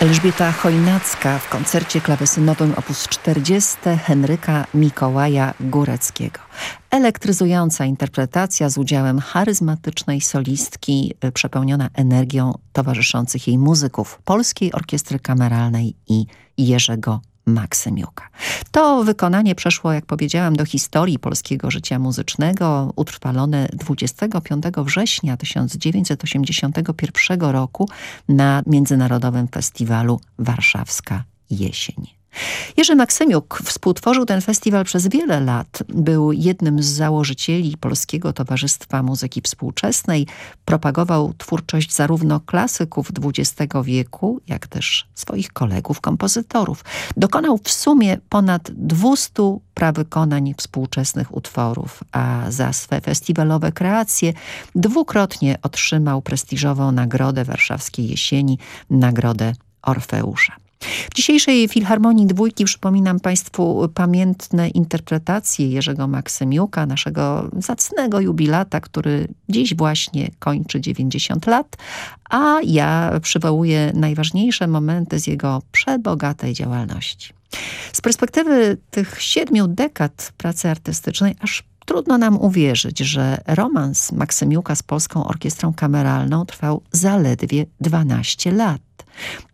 Elżbieta Chojnacka w koncercie klawesynowym op. 40 Henryka Mikołaja Góreckiego. Elektryzująca interpretacja z udziałem charyzmatycznej solistki y, przepełniona energią towarzyszących jej muzyków Polskiej Orkiestry Kameralnej i Jerzego Maksymiuka. To wykonanie przeszło, jak powiedziałam, do historii polskiego życia muzycznego, utrwalone 25 września 1981 roku na Międzynarodowym Festiwalu Warszawska Jesień. Jerzy Maksymiuk współtworzył ten festiwal przez wiele lat. Był jednym z założycieli Polskiego Towarzystwa Muzyki Współczesnej. Propagował twórczość zarówno klasyków XX wieku, jak też swoich kolegów, kompozytorów. Dokonał w sumie ponad 200 prawykonań współczesnych utworów, a za swe festiwalowe kreacje dwukrotnie otrzymał prestiżową nagrodę warszawskiej jesieni, nagrodę Orfeusza. W dzisiejszej Filharmonii Dwójki przypominam Państwu pamiętne interpretacje Jerzego Maksymiuka, naszego zacnego jubilata, który dziś właśnie kończy 90 lat, a ja przywołuję najważniejsze momenty z jego przebogatej działalności. Z perspektywy tych siedmiu dekad pracy artystycznej aż Trudno nam uwierzyć, że romans Maksymiuka z Polską Orkiestrą Kameralną trwał zaledwie 12 lat.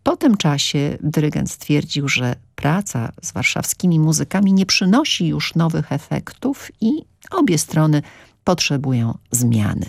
Po tym czasie dyrygent stwierdził, że praca z warszawskimi muzykami nie przynosi już nowych efektów i obie strony potrzebują zmiany.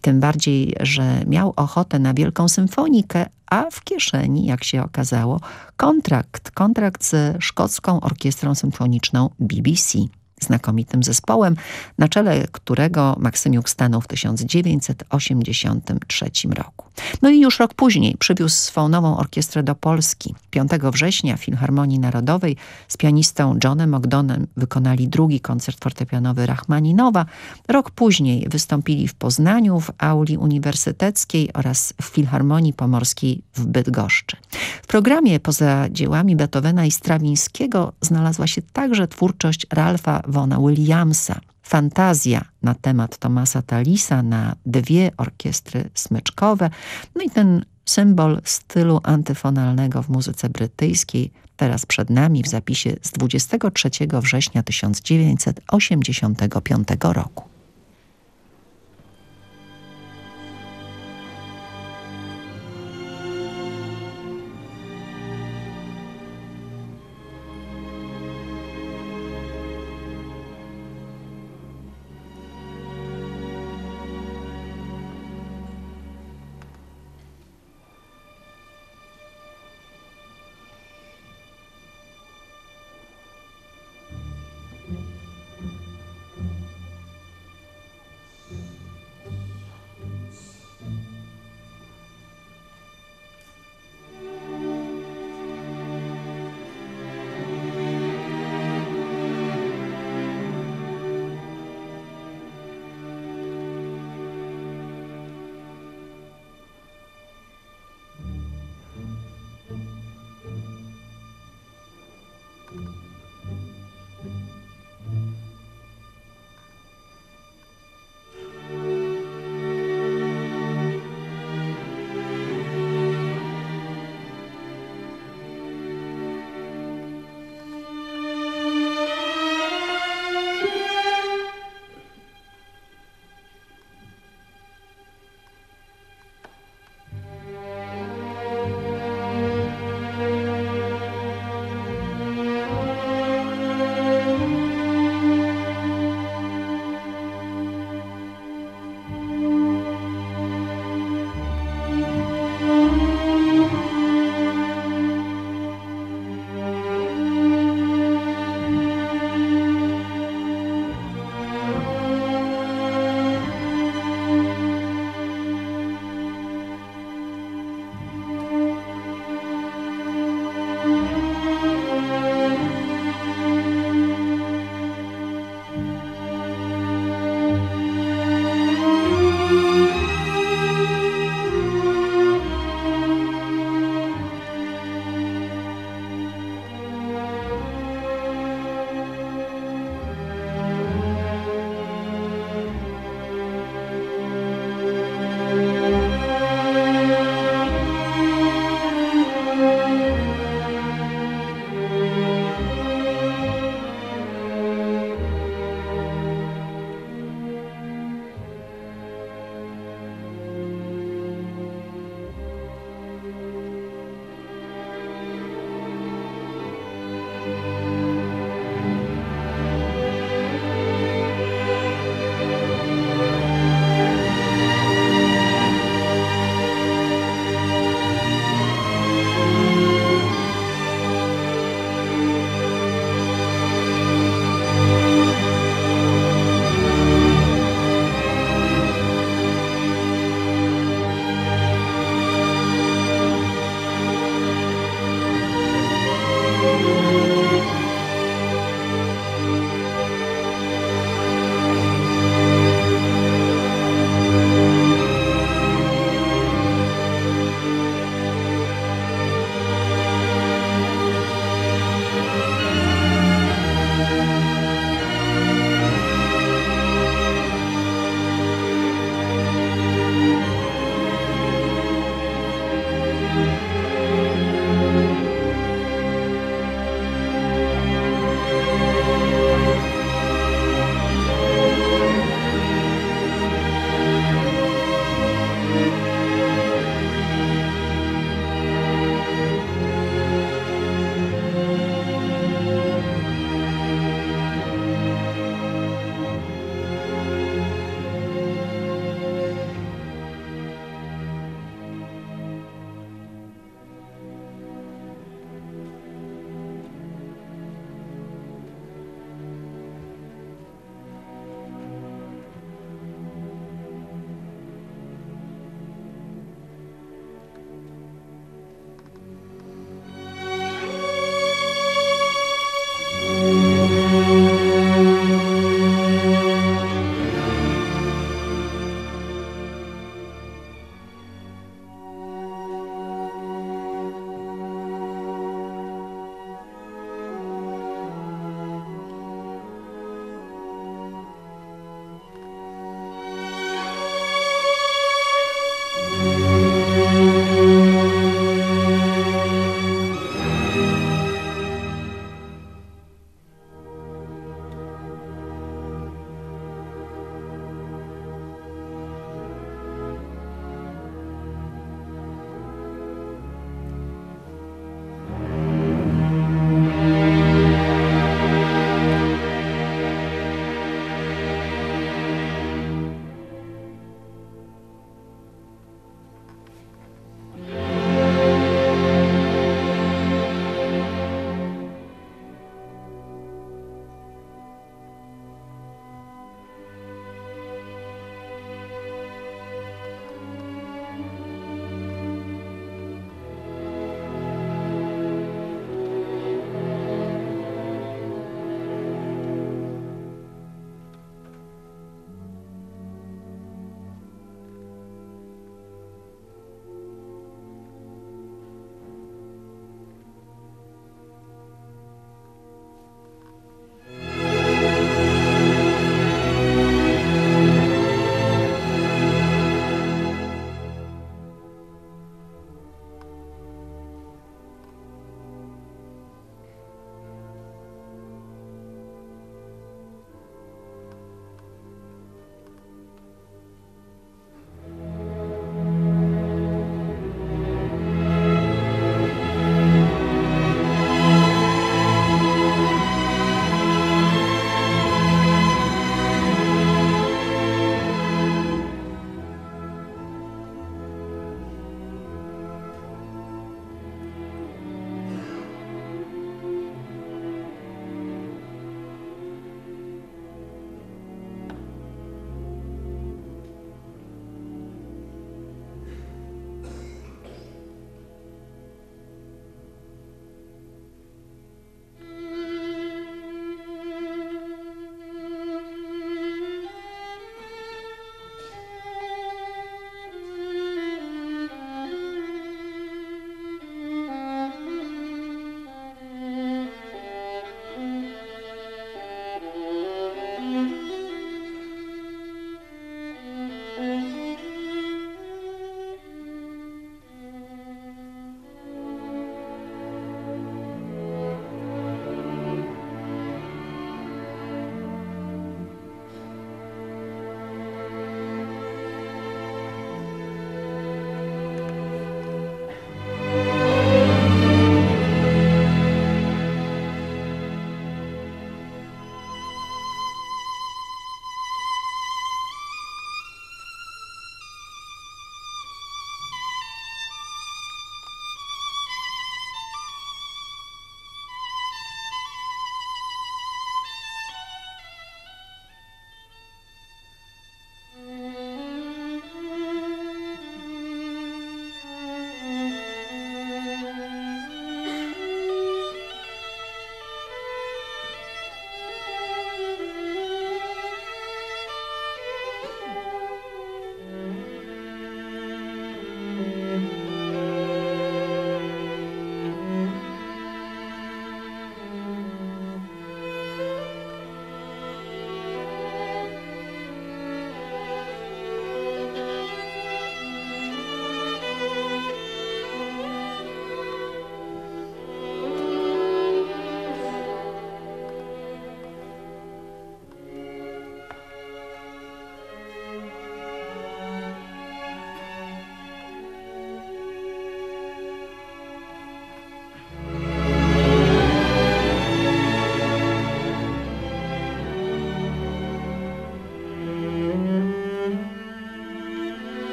Tym bardziej, że miał ochotę na wielką symfonikę, a w kieszeni, jak się okazało, kontrakt, kontrakt ze szkocką orkiestrą symfoniczną BBC znakomitym zespołem, na czele którego Maksymiuk stanął w 1983 roku. No i już rok później przywiózł swą nową orkiestrę do Polski. 5 września w Filharmonii Narodowej z pianistą Johnem Ogdonem wykonali drugi koncert fortepianowy Rachmaninowa. Rok później wystąpili w Poznaniu, w auli uniwersyteckiej oraz w Filharmonii Pomorskiej w Bydgoszczy. W programie poza dziełami Beethovena i Strawińskiego znalazła się także twórczość Ralfa Vona Williamsa. Fantazja na temat Tomasa Talisa na dwie orkiestry smyczkowe. No i ten symbol stylu antyfonalnego w muzyce brytyjskiej teraz przed nami w zapisie z 23 września 1985 roku.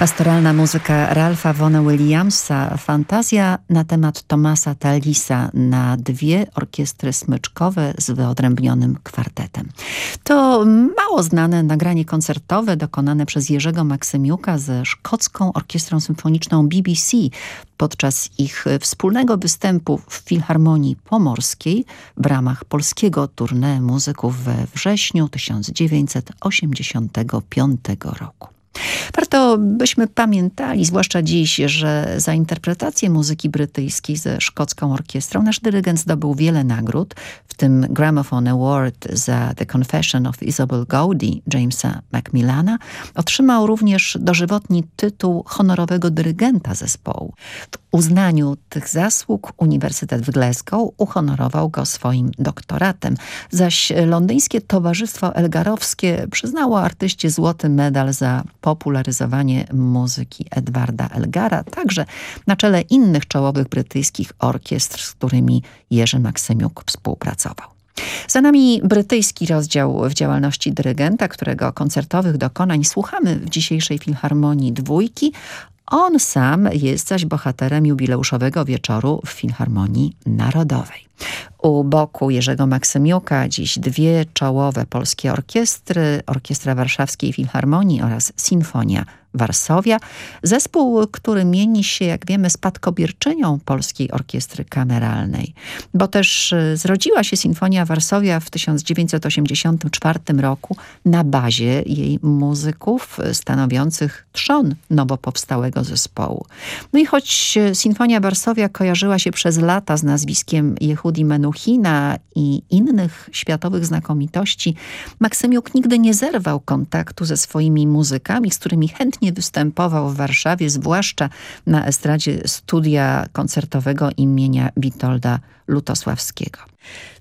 Pastoralna muzyka Ralpha Vona Williamsa, fantazja na temat Tomasa Talisa na dwie orkiestry smyczkowe z wyodrębnionym kwartetem. To mało znane nagranie koncertowe dokonane przez Jerzego Maksymiuka ze szkocką orkiestrą symfoniczną BBC podczas ich wspólnego występu w Filharmonii Pomorskiej w ramach polskiego tournée muzyków we wrześniu 1985 roku. Warto byśmy pamiętali, zwłaszcza dziś, że za interpretację muzyki brytyjskiej ze szkocką orkiestrą nasz dyrygent zdobył wiele nagród, w tym Gramophone Award za The Confession of Isabel Gowdy Jamesa Macmillana. Otrzymał również dożywotni tytuł honorowego dyrygenta zespołu. W uznaniu tych zasług Uniwersytet w Glasgow uhonorował go swoim doktoratem, zaś londyńskie Towarzystwo Elgarowskie przyznało artyście złoty medal za popularyzowanie muzyki Edwarda Elgara, także na czele innych czołowych brytyjskich orkiestr, z którymi Jerzy Maksymiuk współpracował. Za nami brytyjski rozdział w działalności dyrygenta, którego koncertowych dokonań słuchamy w dzisiejszej Filharmonii Dwójki. On sam jest zaś bohaterem jubileuszowego wieczoru w Filharmonii Narodowej. U boku Jerzego Maksymiuka dziś dwie czołowe polskie orkiestry, Orkiestra Warszawskiej Filharmonii oraz Sinfonia Warszawia. Zespół, który mieni się, jak wiemy, spadkobierczynią Polskiej Orkiestry Kameralnej, bo też y, zrodziła się Sinfonia Warszawia w 1984 roku na bazie jej muzyków y, stanowiących trzon nowo powstałego zespołu. No i choć y, Sinfonia Warszawia kojarzyła się przez lata z nazwiskiem Jehudi Menuhina i innych światowych znakomitości, Maksymiuk nigdy nie zerwał kontaktu ze swoimi muzykami, z którymi chętnie wielokrotnie występował w Warszawie, zwłaszcza na estradzie studia koncertowego imienia Witolda Lutosławskiego.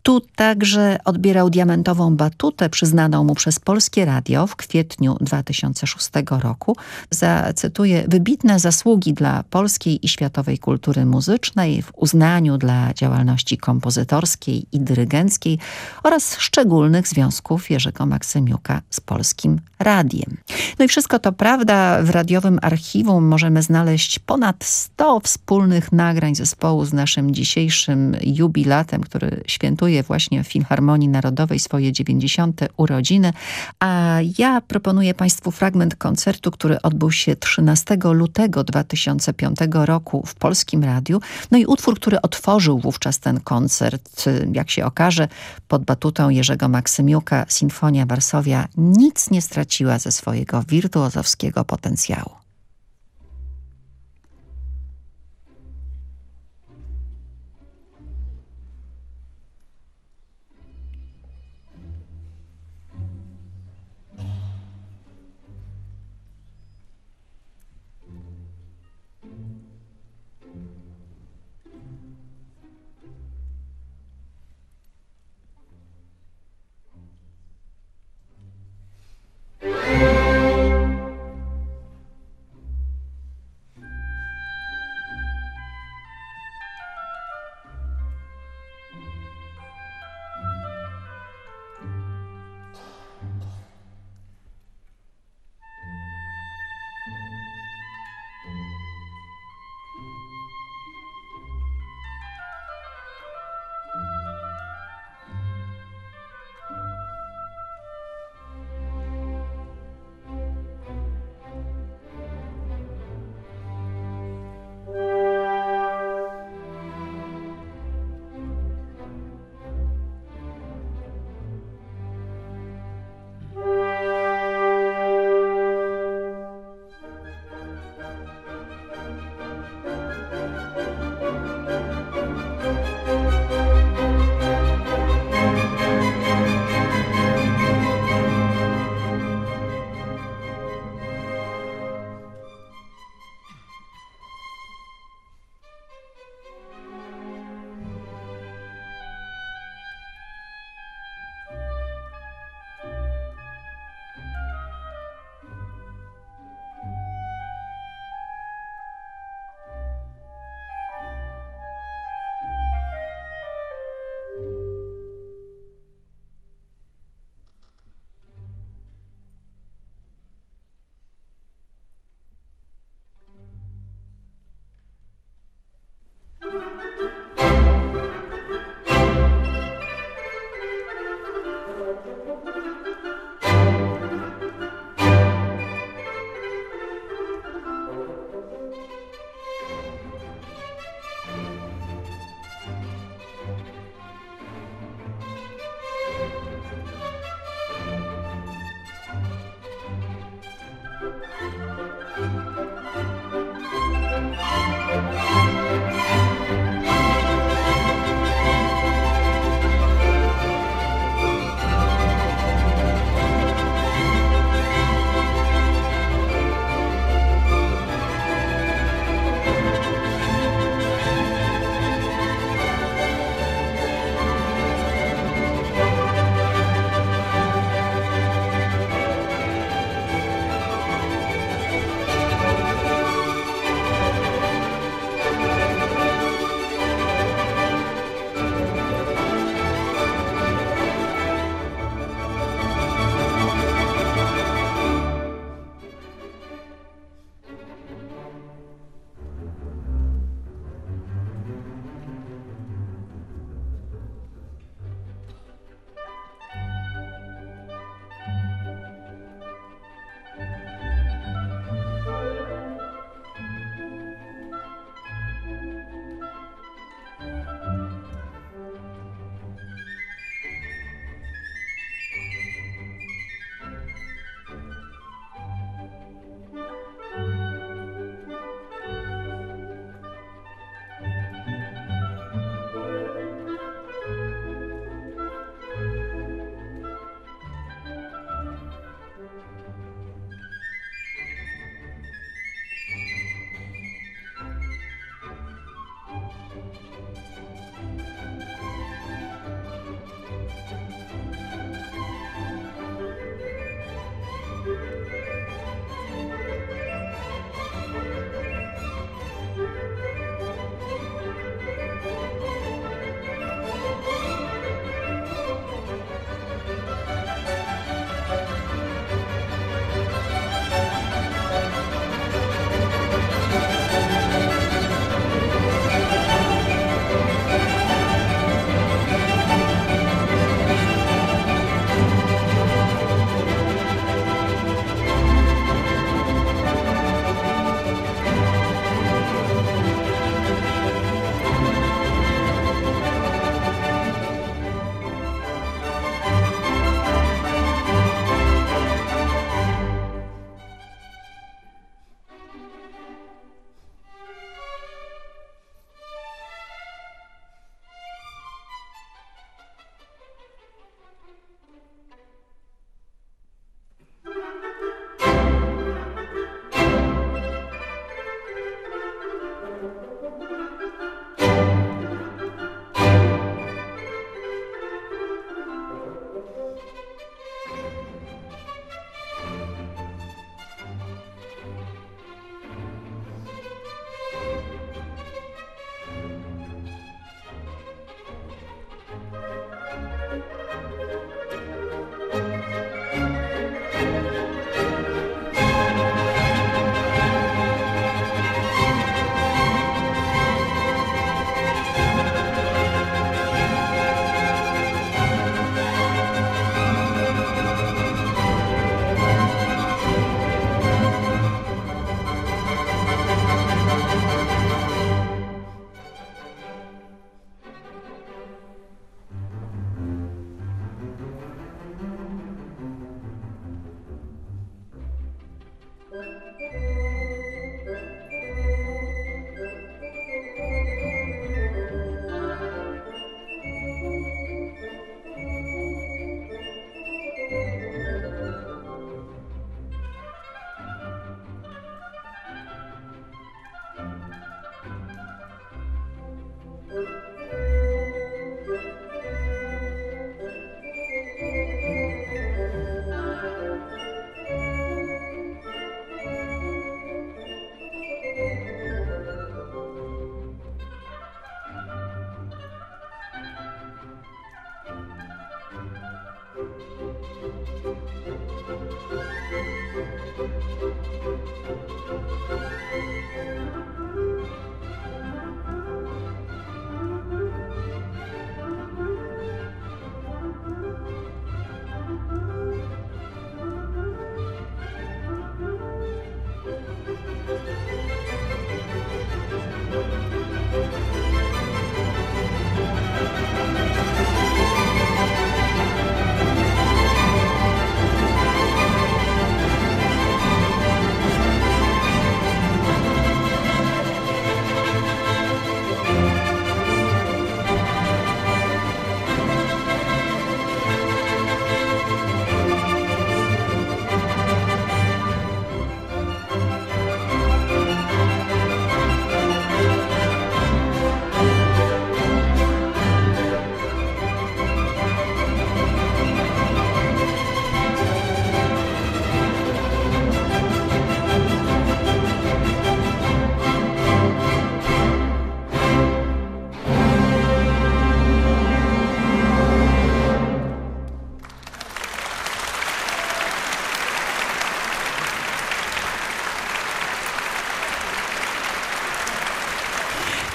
Tu także odbierał diamentową batutę przyznaną mu przez Polskie Radio w kwietniu 2006 roku za, cytuję, wybitne zasługi dla polskiej i światowej kultury muzycznej w uznaniu dla działalności kompozytorskiej i dyrygenckiej oraz szczególnych związków Jerzego Maksymiuka z Polskim Radiem. No i wszystko to prawda, w radiowym archiwum możemy znaleźć ponad 100 wspólnych nagrań zespołu z naszym dzisiejszym jubilatem, który świętuje właśnie w Filharmonii Narodowej swoje 90. urodziny, a ja proponuję Państwu fragment koncertu, który odbył się 13 lutego 2005 roku w Polskim Radiu. No i utwór, który otworzył wówczas ten koncert, jak się okaże, pod batutą Jerzego Maksymiuka, Sinfonia Warszawia nic nie straciła ze swojego wirtuozowskiego potencjału.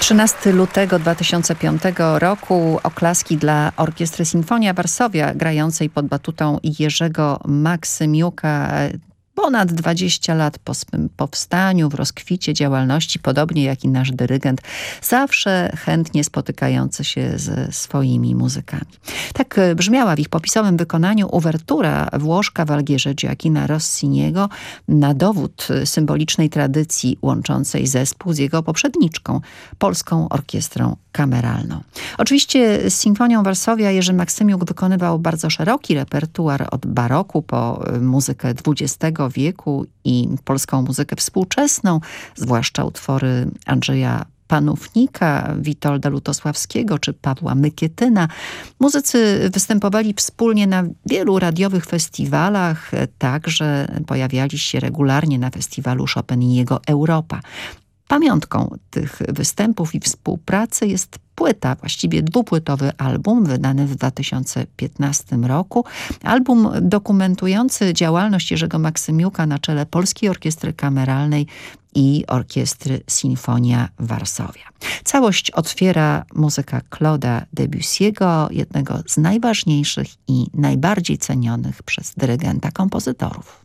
13 lutego 2005 roku oklaski dla Orkiestry Sinfonia Warszawia grającej pod batutą Jerzego Maksymiuka ponad 20 lat po swym powstaniu, w rozkwicie działalności, podobnie jak i nasz dyrygent, zawsze chętnie spotykający się ze swoimi muzykami. Tak e, brzmiała w ich popisowym wykonaniu uwertura Włoszka w Algierze Giacchina Rossiniego na dowód symbolicznej tradycji łączącej zespół z jego poprzedniczką, Polską Orkiestrą Kameralną. Oczywiście z Sinfonią Warszawia Jerzy Maksymiuk wykonywał bardzo szeroki repertuar od baroku po e, muzykę XX wieku i polską muzykę współczesną, zwłaszcza utwory Andrzeja Panównika, Witolda Lutosławskiego czy Pawła Mykietyna. Muzycy występowali wspólnie na wielu radiowych festiwalach, także pojawiali się regularnie na festiwalu Chopin i jego Europa. Pamiątką tych występów i współpracy jest płyta, właściwie dwupłytowy album wydany w 2015 roku. Album dokumentujący działalność Jerzego Maksymiuka na czele Polskiej Orkiestry Kameralnej i Orkiestry Sinfonia Warszawia. Całość otwiera muzyka Claude'a Debussy'ego, jednego z najważniejszych i najbardziej cenionych przez dyrygenta kompozytorów.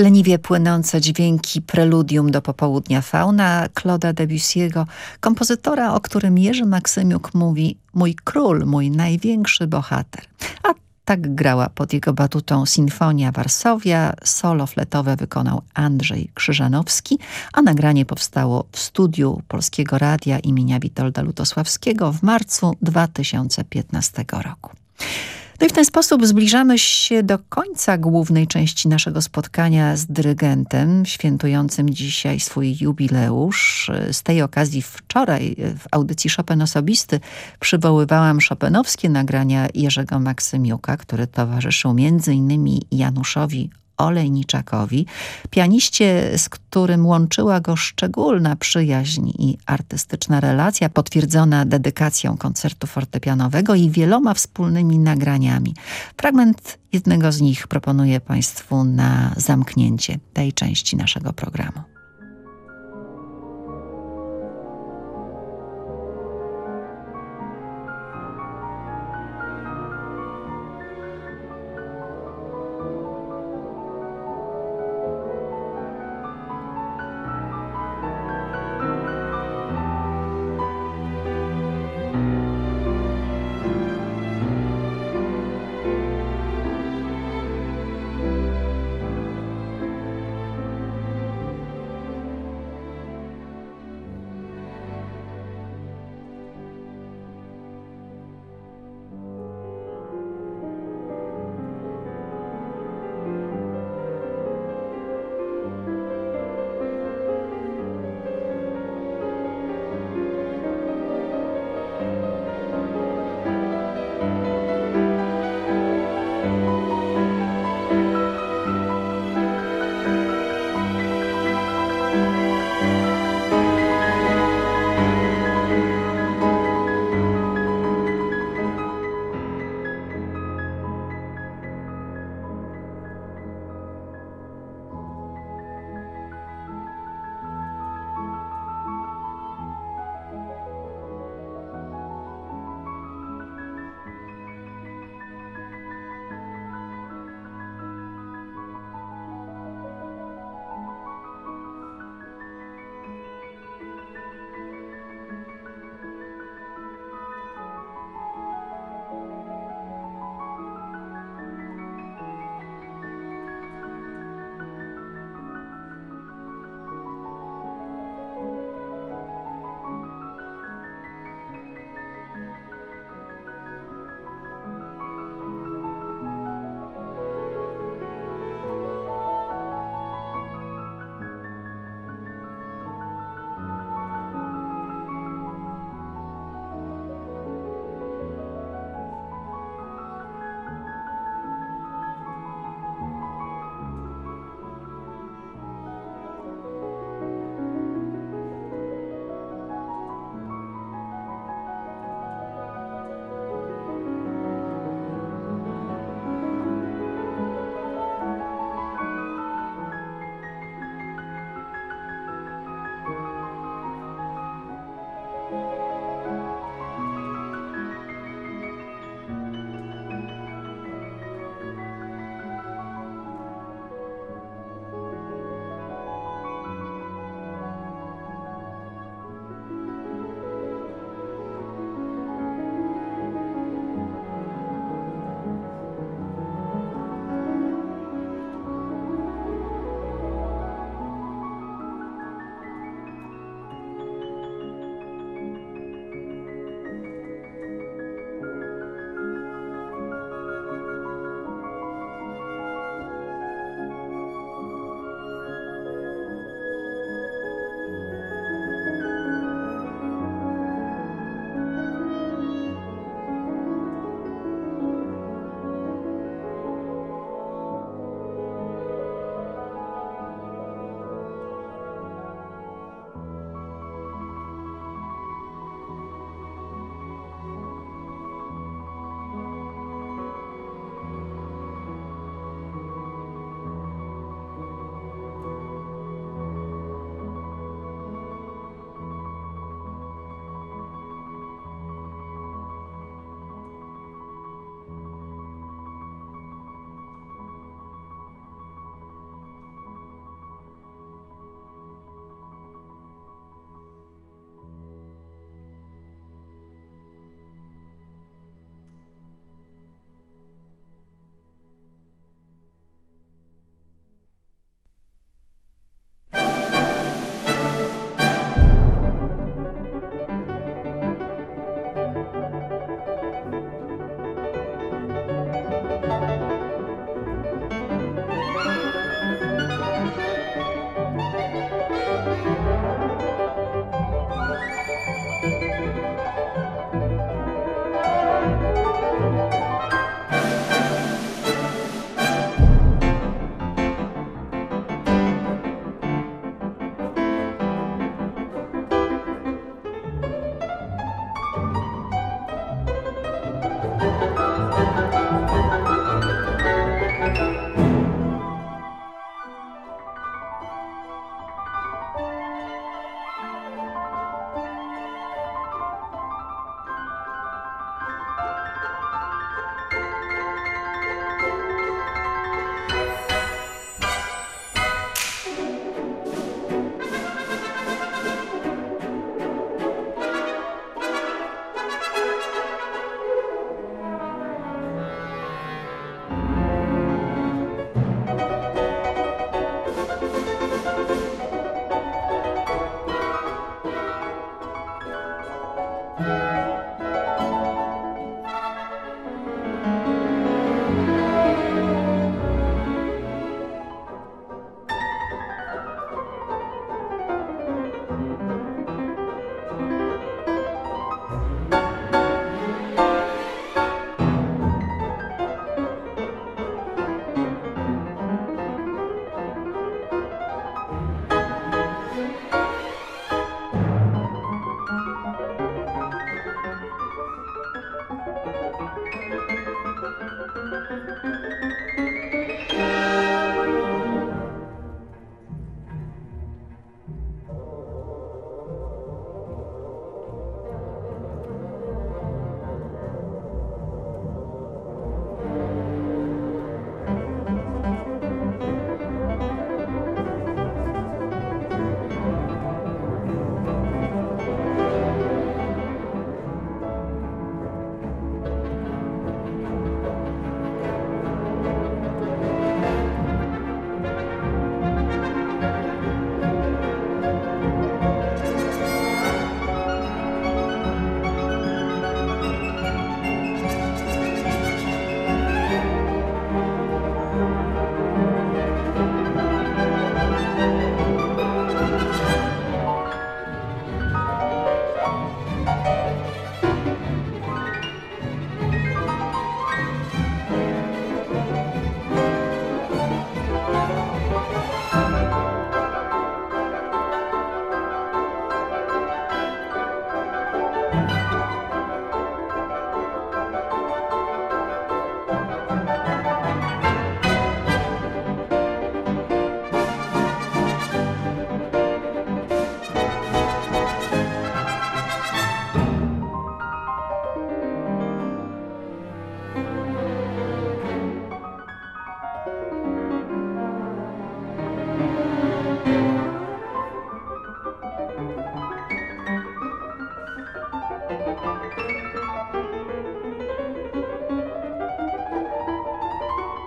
Leniwie płynące dźwięki preludium do popołudnia fauna Claude'a Debussy'ego, kompozytora, o którym Jerzy Maksymiuk mówi mój król, mój największy bohater. A tak grała pod jego batutą Sinfonia Warszawia, solo fletowe wykonał Andrzej Krzyżanowski, a nagranie powstało w studiu Polskiego Radia imienia Witolda Lutosławskiego w marcu 2015 roku. No i w ten sposób zbliżamy się do końca głównej części naszego spotkania z dyrygentem, świętującym dzisiaj swój jubileusz. Z tej okazji wczoraj w audycji Chopin Osobisty przywoływałam chopinowskie nagrania Jerzego Maksymiuka, który towarzyszył m.in. Januszowi Olejniczakowi, pianiście, z którym łączyła go szczególna przyjaźń i artystyczna relacja, potwierdzona dedykacją koncertu fortepianowego i wieloma wspólnymi nagraniami. Fragment jednego z nich proponuję Państwu na zamknięcie tej części naszego programu.